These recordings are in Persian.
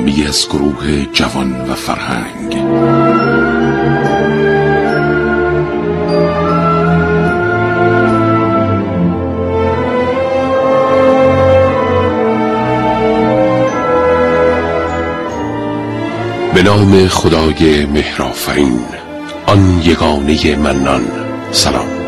برنامه از گروه جوان و فرهنگ. به نام خدای مهرافرین آن یگانه منان. سلام.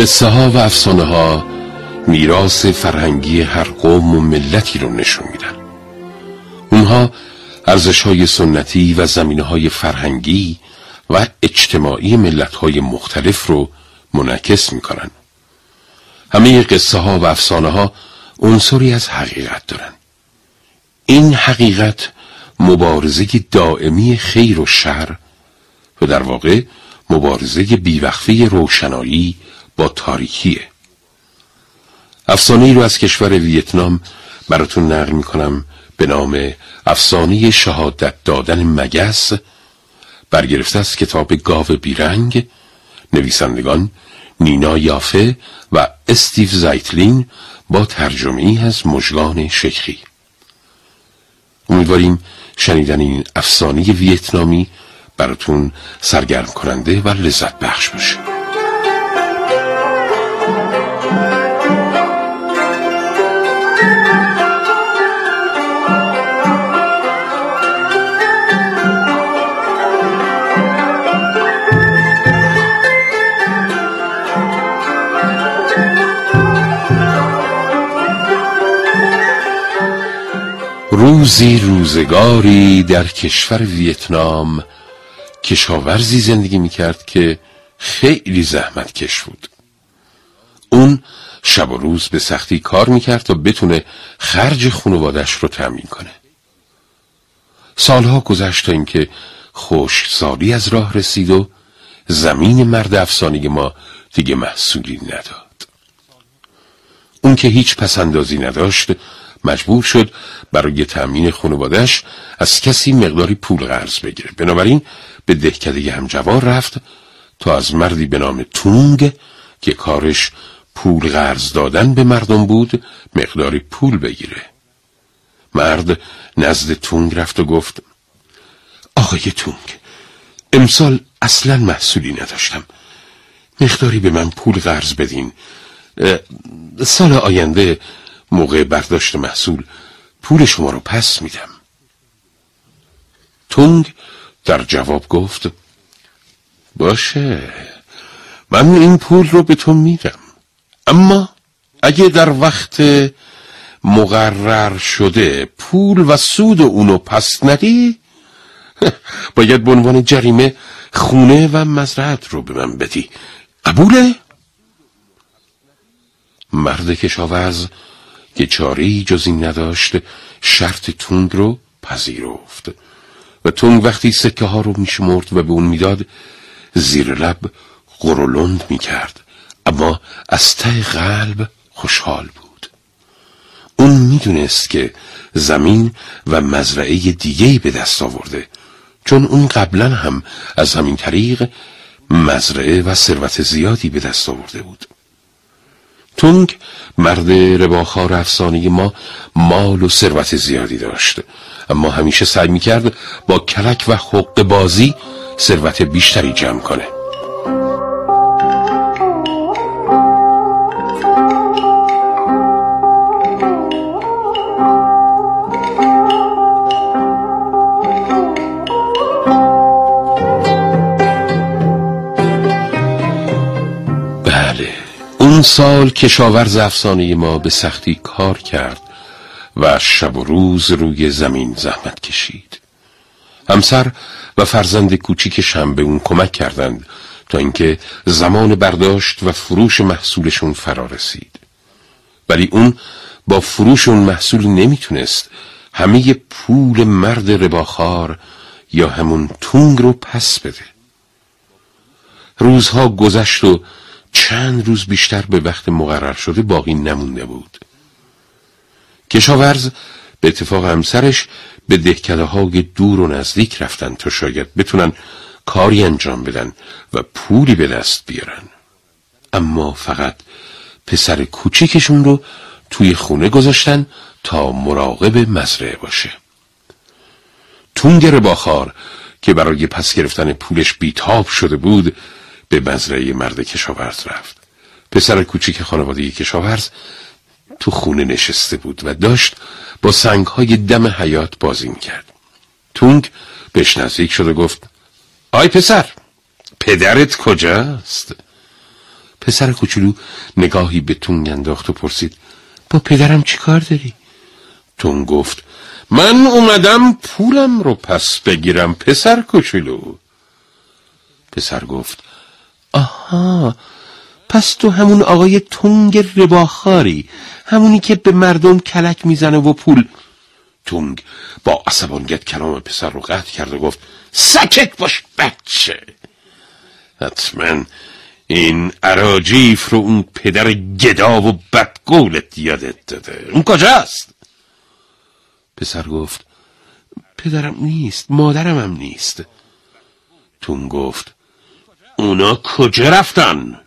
قصه ها و افسانه ها میراث فرهنگی هر قوم و ملتی رو نشون میدن. اونها ارزش های سنتی و زمینه های فرهنگی و اجتماعی ملت های مختلف رو منعکس می‌کنن. همه قصه ها و افسانه ها عنصری از حقیقت دارن. این حقیقت مبارزه دائمی خیر و شر و در واقع مبارزه بیوقفه روشنایی با تاریکیه. افسانه رو از کشور ویتنام براتون نقل می‌کنم به نام افسانه شهادت دادن مگس. برگرفته از کتاب گاو بیرنگ نویسندگان نینا یافه و استیو زایتلین با ترجمه از مجگان شیخی. امیدواریم شنیدن این افسانه ویتنامی براتون سرگرم کننده و لذت بخش باشه. روزی روزگاری در کشور ویتنام کشاورزی زندگی می‌کرد که خیلی زحمت کش بود. اون شب و روز به سختی کار می‌کرد تا بتونه خرج خانوادش رو تأمین کنه. سالها گذشت تا اینکه سالی از راه رسید و زمین مرد افسانه ما دیگه محصولی نداد. اون که هیچ پسندازی نداشت مجبور شد برای تأمین خانوادش از کسی مقداری پول قرض بگیره. بنابراین به دهکده همجوار رفت تا از مردی به نام تونگ که کارش پول قرض دادن به مردم بود مقداری پول بگیره. مرد نزد تونگ رفت و گفت آقای تونگ امسال اصلا محصولی نداشتم. مقداری به من پول قرض بدین. سال آینده موقع برداشت محصول پول شما رو پس میدم. تونگ در جواب گفت باشه من این پول رو به تو میدم. اما اگه در وقت مقرر شده پول و سود اونو پس ندی باید به عنوان جریمه خونه و مزرعت رو به من بدی. قبوله؟ مرد کشاورز که چاری جز این نداشت شرط تونگ رو پذیرفت. و تونگ وقتی سکه ها رو میشمرد و به اون می‌داد زیر لب قرولند می‌کرد. اما از ته قلب خوشحال بود. اون می‌دونست که زمین و مزرعه دیگهی به دست آورده چون اون قبلا هم از همین طریق مزرعه و ثروت زیادی به دست آورده بود. تونگ مرد رباخار افسانه ما مال و ثروت زیادی داشت. اما همیشه سعی می‌کرد با کلک و حق بازی ثروت بیشتری جمع کنه. اون سال کشاورز افسانه ما به سختی کار کرد و شب و روز روی زمین زحمت کشید. همسر و فرزند کوچیکشم به اون کمک کردند تا اینکه زمان برداشت و فروش محصولشون فرا رسید. ولی اون با فروش اون محصول نمی‌تونست همه پول مرد رباخار یا همون تونگ رو پس بده. روزها گذشت و چند روز بیشتر به وقت مقرر شده باقی نمونده بود. کشاورز به اتفاق همسرش به دهکده های دور و نزدیک رفتن تا شاید بتونن کاری انجام بدن و پولی به دست بیارن. اما فقط پسر کوچیکشون رو توی خونه گذاشتن تا مراقب مزرعه باشه. تونگر باخار که برای پس گرفتن پولش بیتاب شده بود به مزرعه مرد کشاورز رفت پسر کوچیک خانواده کشاورز تو خونه نشسته بود و داشت با سنگهای دم حیات بازی می‌کرد تونگ بهش نزدیک شد و گفت آی پسر پدرت کجاست؟ پسر کوچولو نگاهی به تونگ انداخت و پرسید با پدرم چی کار داری؟ تونگ گفت من اومدم پولم رو پس بگیرم پسر کوچولو پسر گفت آها پس تو همون آقای تونگ رباخاری همونی که به مردم کلک می‌زنه و پول. تونگ با عصبانیت کلام پسر رو قطع کرد و گفت سکت باش بچه. حتما این عراجیف رو اون پدر گدا و بدگولت یادت داده. اون کجاست؟ پسر گفت پدرم نیست مادرم هم نیست. تون گفت اونا کجا رفتن؟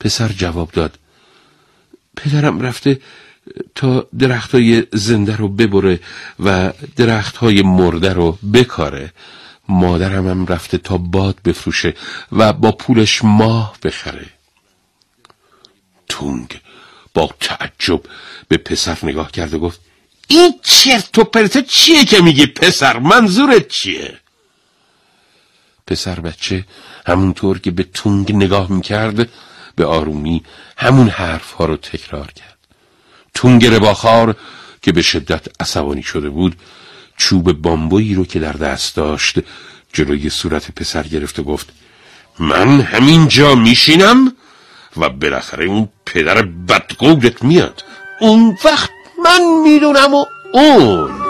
پسر جواب داد. پدرم رفته تا درختای زنده رو ببره و درختهای مرده رو بکاره. مادرم هم رفته تا باد بفروشه و با پولش ماه بخره. تونگ با تعجب به پسر نگاه کرد و گفت این چرت و پرت چیه که میگی پسر؟ منظورت چیه؟ پسر بچه همونطور که به تونگ نگاه می‌کرد به آرومی همون حرف ها رو تکرار کرد. تونگ رباخار که به شدت عصبانی شده بود چوب بامبویی رو که در دست داشت جلوی صورت پسر گرفت و گفت من همین جا میشینم و بالاخره اون پدر بدقولت میاد. اون وقت من می‌دونم و اون.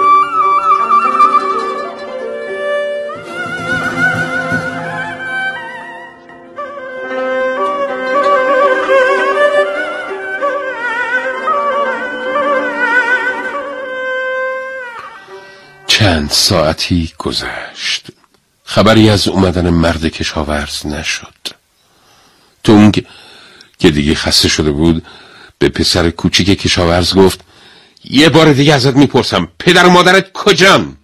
چند ساعتی گذشت. خبری از اومدن مرد کشاورز نشد. تونگ که دیگه خسته شده بود به پسر کوچیک کشاورز گفت یه بار دیگه ازت می‌پرسم پدر و مادرت کجان؟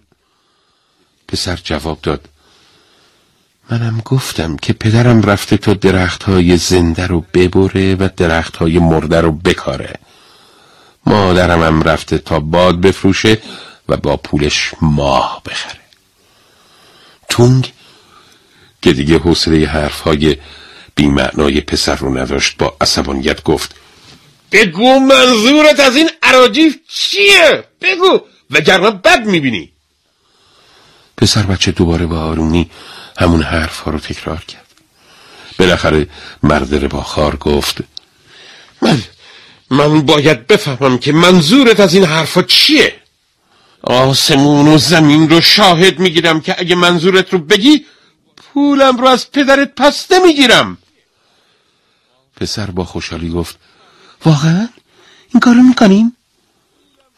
پسر جواب داد منم گفتم که پدرم رفته تا درخت های زنده رو ببره و درخت های مرده رو بکاره. مادرم هم رفته تا باد بفروشه و با پولش ماه بخره. تونگ که دیگه حوصله حرفهای بیمعنای پسر رو نداشت با عصبانیت گفت بگو منظورت از این عراجیف چیه؟ بگو وگرنه بد می‌بینی. پسر بچه دوباره با آرومی همون حرف ها رو تکرار کرد. بالاخره مرد رباخار گفت من من باید بفهمم که منظورت از این حرفا چیه؟ آسمون و زمین رو شاهد می‌گیرم که اگه منظورت رو بگی پولم رو از پدرت پس نمی‌گیرم پسر با خوشحالی گفت واقعا این کارو می‌کنیم؟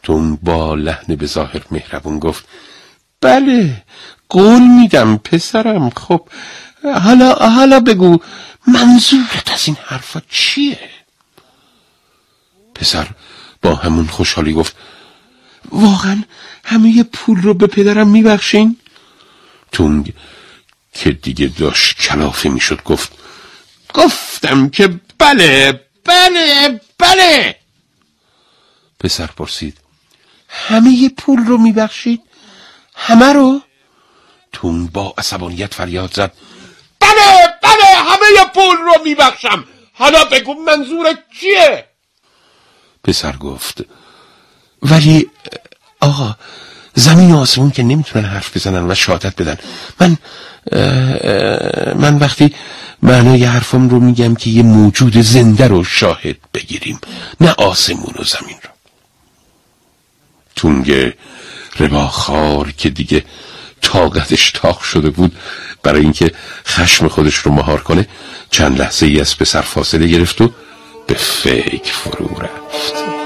تون با لحن به ظاهر مهربون گفت بله قول میدم پسرم خب حالا حالا بگو منظورت از این حرفا چیه؟ پسر با همون خوشحالی گفت واقعا همه پول رو به پدرم میبخشین؟ تونگ که دیگه داشت کلافه می‌شد گفت گفتم که بله بله بله. پسر پرسید همه پول رو میبخشید؟ همه رو؟ تون با عصبانیت فریاد زد بله بله همه پول رو میبخشم. حالا بگو منظورت چیه؟ پسر گفت ولی آقا زمین و آسمون که نمی‌تونن حرف بزنن و شهادت بدن. من من وقتی معنای حرفم رو میگم که یه موجود زنده رو شاهد بگیریم نه آسمون و زمین رو. تونگ رباخار که دیگه طاقتش تاق شده بود برای اینکه خشم خودش رو مهار کنه چند لحظه ای از پسر فاصله گرفت و به فکر فرو رفت.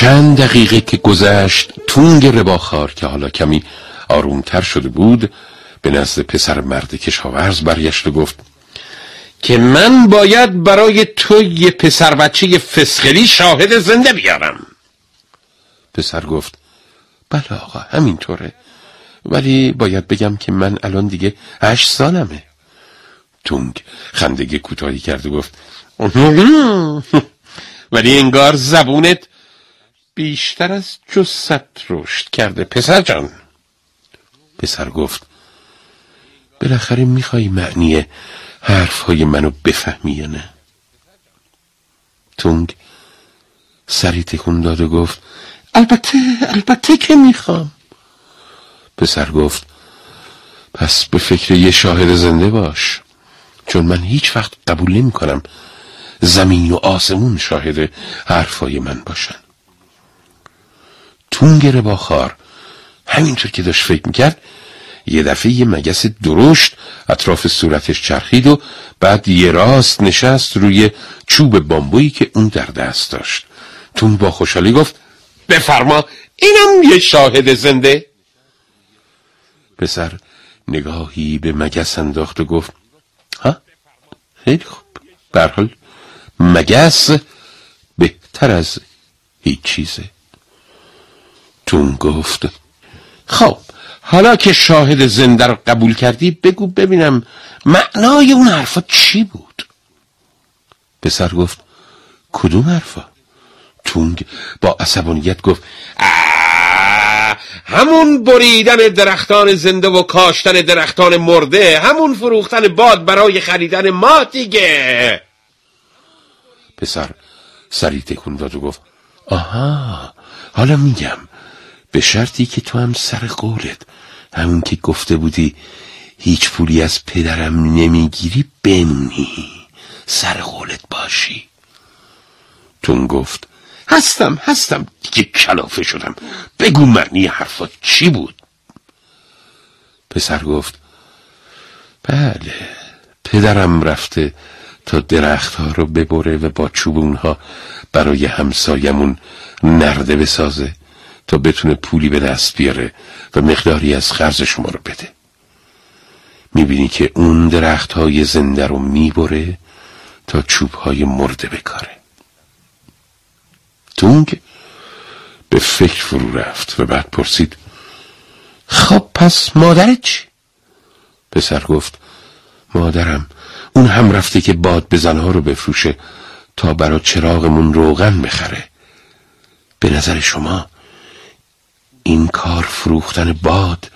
چند دقیقه که گذشت تونگ رباخار که حالا کمی آرومتر شده بود به نزد پسر مرد کشاورز برگشت و گفت که من باید برای تو یه پسر بچه فسخلی شاهد زنده بیارم. پسر گفت بله آقا همینطوره. ولی باید بگم که من الان دیگه هشت سالمه. تونگ خندگی کوتاهی کرد و گفت ولی انگار زبونت بیشتر از جست رشد کرده پسر جان. پسر گفت بالاخره می‌خوای معنی حرفهای منو بفهمی یا نه؟ تونگ سری تکون داد و گفت البته البته که می‌خوام. پسر گفت پس به فکر یه شاهد زنده باش چون من هیچ وقت قبول نمی کنم زمین و آسمون شاهد حرفای من باشن. تونگ باخار همینطور که داشت فکر می‌کرد یه دفعه یه مگس درشت اطراف صورتش چرخید و بعد یه راست نشست روی چوب بامبویی که اون در دست داشت. تون با خوشحالی گفت بفرما اینم یه شاهد زنده. پسر نگاهی به مگس انداخت و گفت ها؟ خیلی خوب. برحال مگس بهتر از هیچ چیزه. تون گفت خب حالا که شاهد زنده رو قبول کردی بگو ببینم معنای اون حرفا چی بود؟ پسر گفت کدوم حرفا؟ تونگ با عصبانیت گفت همون بریدن درختان زنده و کاشتن درختان مرده همون فروختن باد برای خریدن ما دیگه. پسر سری تکون داد و گفت آها حالا میگم. به شرطی که تو هم سر قولت. همون که گفته بودی هیچ پولی از پدرم نمی‌گیری بمونی. سر قولت باشی. تون گفت هستم هستم. دیگه کلافه شدم. بگو معنی حرفات چی بود؟ پسر گفت بله پدرم رفته تا درختها رو ببره و با چوب اونها برای همسایمون نرده بسازه. تا بتونه پولی به دست بیاره و مقداری از خرج شما رو بده. می‌بینی که اون درخت های زنده رو می‌بره تا چوب های مرده بکاره. تونگ به فکر فرو رفت و بعد پرسید خب پس مادرت چی؟ پسر گفت مادرم اون هم رفته که باد بزنها رو بفروشه تا برا چراغمون روغن بخره. به نظر شما این کار فروختن باد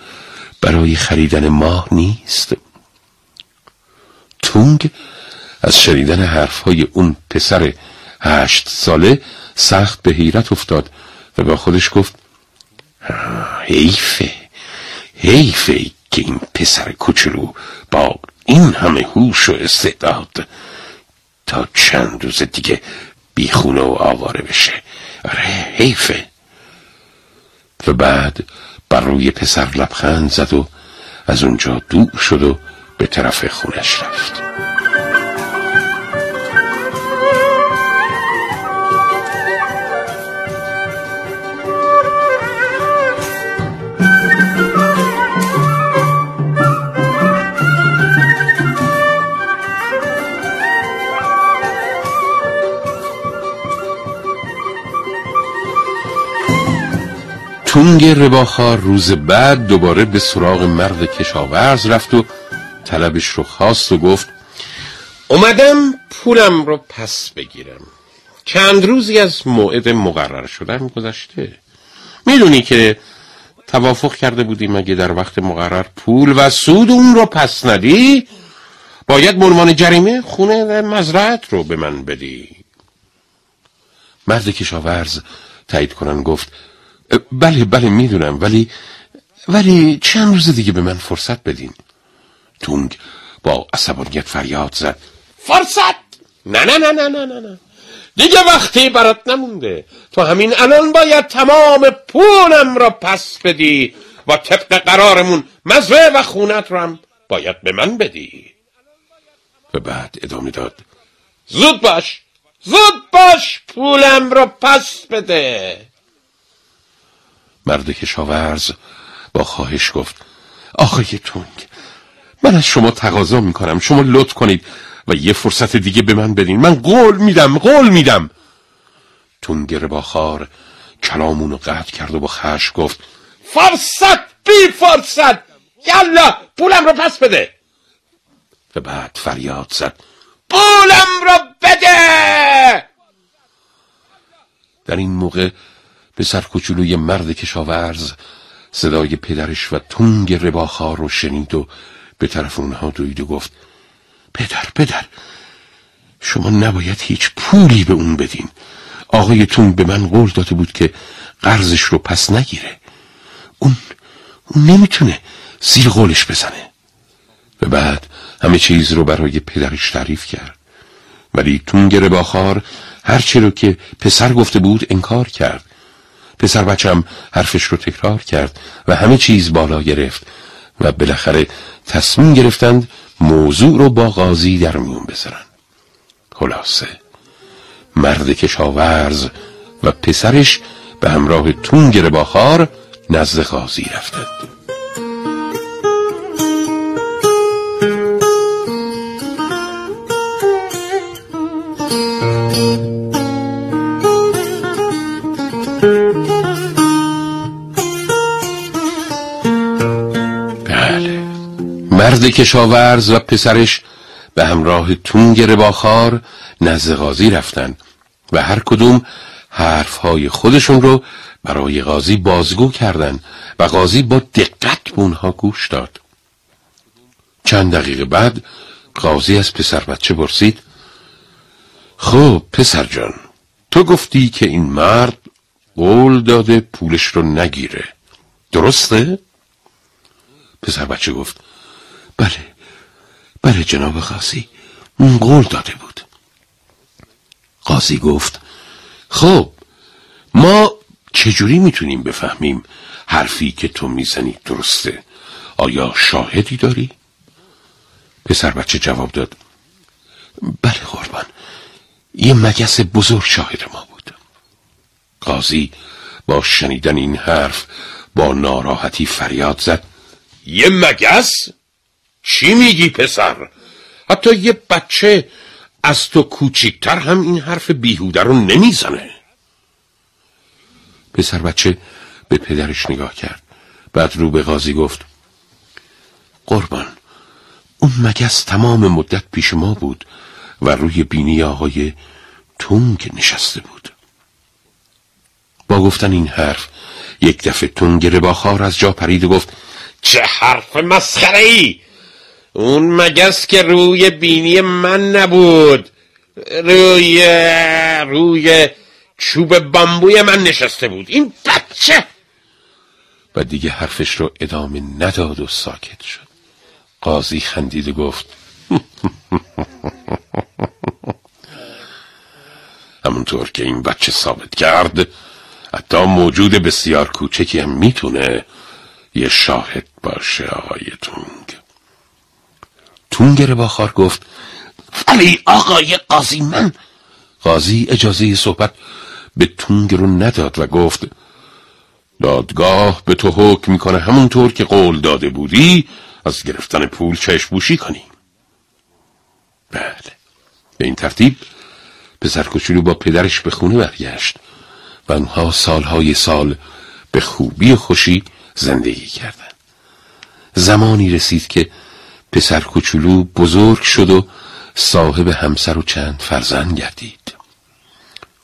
برای خریدن ماه نیست. تونگ از شنیدن حرفهای اون پسر هشت ساله سخت به حیرت افتاد و با خودش گفت حیفه حیفه که این پسر کوچولو با این همه هوش و استعداد تا چند روز دیگه بیخونه و آواره بشه. آره حیفه. و بعد بر روی پسر لبخند زد و از اونجا دور شد و به طرف خونش رفت. تونگ رباخار روز بعد دوباره به سراغ مرد کشاورز رفت و طلبش رو خواست و گفت اومدم پولم رو پس بگیرم. چند روزی از موعد مقرر شدن گذشته. می‌دونی که توافق کرده بودیم اگه در وقت مقرر پول و سود اون رو پس ندی؟ باید مرمان جریمه خونه و مزرعت رو به من بدی. مرد کشاورز تایید کنن گفت بله بله می‌دونم. ولی ولی چند روز دیگه به من فرصت بدین. تونگ با عصبانیت فریاد زد. فرصت! نه نه نه نه نه نه نه. دیگه وقتی برات نمونده. تو همین الان باید تمام پولم را پس بدی و طبق قرارمون مزرعه و خونت رو هم باید به من بدی. و بعد ادامه داد. زود باش. زود باش پولم رو پس بده. مرد کشاورز با خواهش گفت آقای تونگ من از شما تقاضا می‌کنم شما لطف کنید و یه فرصت دیگه به من بدین. من قول میدم قول میدم. تونگر با خار کلامونو قطع کرد و با خش گفت فرصت بی فرصت. یالا پولم رو پس بده. و بعد فریاد زد پولم رو بده. در این موقع پسر کوچولوی مرد کشاورز صدای پدرش و تنگ رباخار رو شنید و به طرف اونها دوید و گفت پدر پدر شما نباید هیچ پولی به اون بدین. آقای تون به من قول داده بود که قرضش رو پس نگیره. اون, اون نمی‌تونه زیر قولش بزنه. و بعد همه چیز رو برای پدرش تعریف کرد. ولی تونگر باخار هرچی رو که پسر گفته بود انکار کرد. پسر بچم حرفش رو تکرار کرد و همه چیز بالا گرفت و بالاخره تصمیم گرفتند موضوع رو با قاضی در میون بذارن. خلاصه مرد کشاورز و پسرش به همراه تونگر باخار نزد قاضی رفتند. مرد کشاورز و پسرش به همراه تونگ باخار نزد قاضی رفتند و هر کدوم حرفهای خودشون رو برای قاضی بازگو کردند و قاضی با دقت به اونها گوش داد چند دقیقه بعد قاضی از پسر بچه پرسید خب پسر جان تو گفتی که این مرد قول داده پولش رو نگیره درسته؟ پسر بچه گفت بله. بله جناب قاضی. اون قول داده بود. قاضی گفت خب ما چجوری می‌تونیم بفهمیم حرفی که تو می‌زنی درسته؟ آیا شاهدی داری؟ پسر بچه جواب داد بله قربان. یه مگس بزرگ شاهد ما بود. قاضی با شنیدن این حرف با ناراحتی فریاد زد یه مگس؟ چی میگی پسر؟ حتی یه بچه از تو کوچیکتر هم این حرف بیهوده رو نمی‌زنه. پسر بچه به پدرش نگاه کرد. بعد رو به قاضی گفت قربان اون مگس تمام مدت پیش ما بود و روی بینی آقای تونگ نشسته بود. با گفتن این حرف یک دفعه تونگ رباخار از جا پرید و گفت چه حرف مسخره ای اون مگس که روی بینی من نبود. روی روی چوب بامبوی من نشسته بود. این بچه! و دیگه حرفش رو ادامه نداد و ساکت شد. قاضی خندید و گفت همونطور که این بچه ثابت کرد حتی موجود بسیار کوچکی هم می‌تونه یه شاهد باشه آقای تونگ تونگ باخار گفت ولی آقای قاضی من. قاضی اجازه صحبت به تونگ رو نداد و گفت دادگاه به تو حکم می‌کنه همونطور که قول داده بودی از گرفتن پول چشبوشی کنی. بله به این ترتیب پسر کوچولو با پدرش به خونه برگشت و آنها سالهای سال به خوبی و خوشی زندگی کردند. زمانی رسید که پسر کوچولو بزرگ شد و صاحب همسر و چند فرزند گردید.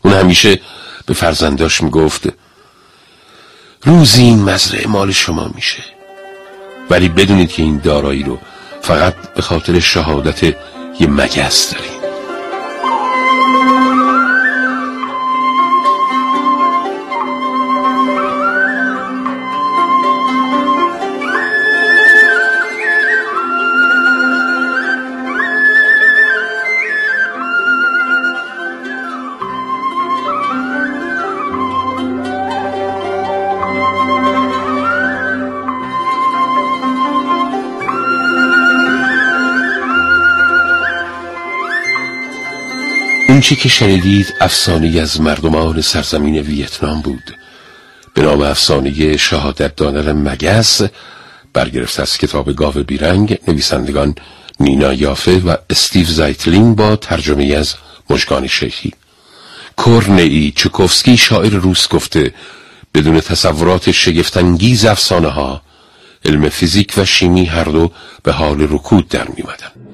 اون همیشه به فرزنداش می‌گفت روزی این مزرعه مال شما میشه. ولی بدونید که این دارایی رو فقط به خاطر شهادت یه مگس دارید. اونچه که شنیدید افسانه از مردمان سرزمین ویتنام بود. به نام افسانه شهادت دانر مگس برگرفته از کتاب گاو بیرنگ نویسندگان نینا یافه و استیو زایتلین با ترجمه از مشکان شیخی. کورنئی چکوفسکی شاعر روس گفته بدون تصورات شگفتانگیز افسانه ها علم فیزیک و شیمی هر دو به حال رکود در میمدن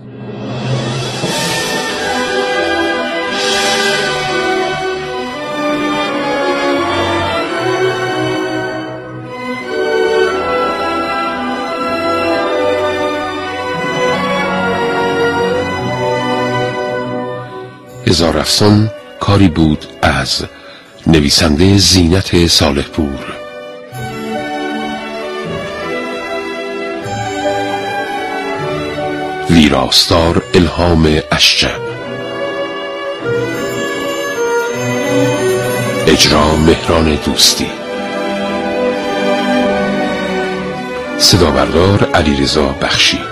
هزار افسان کاری بود از نویسنده زینت صالح پور ویراستار الهام اشجب اجرا مهران دوستی. صدا بردار علیرضا بخشی.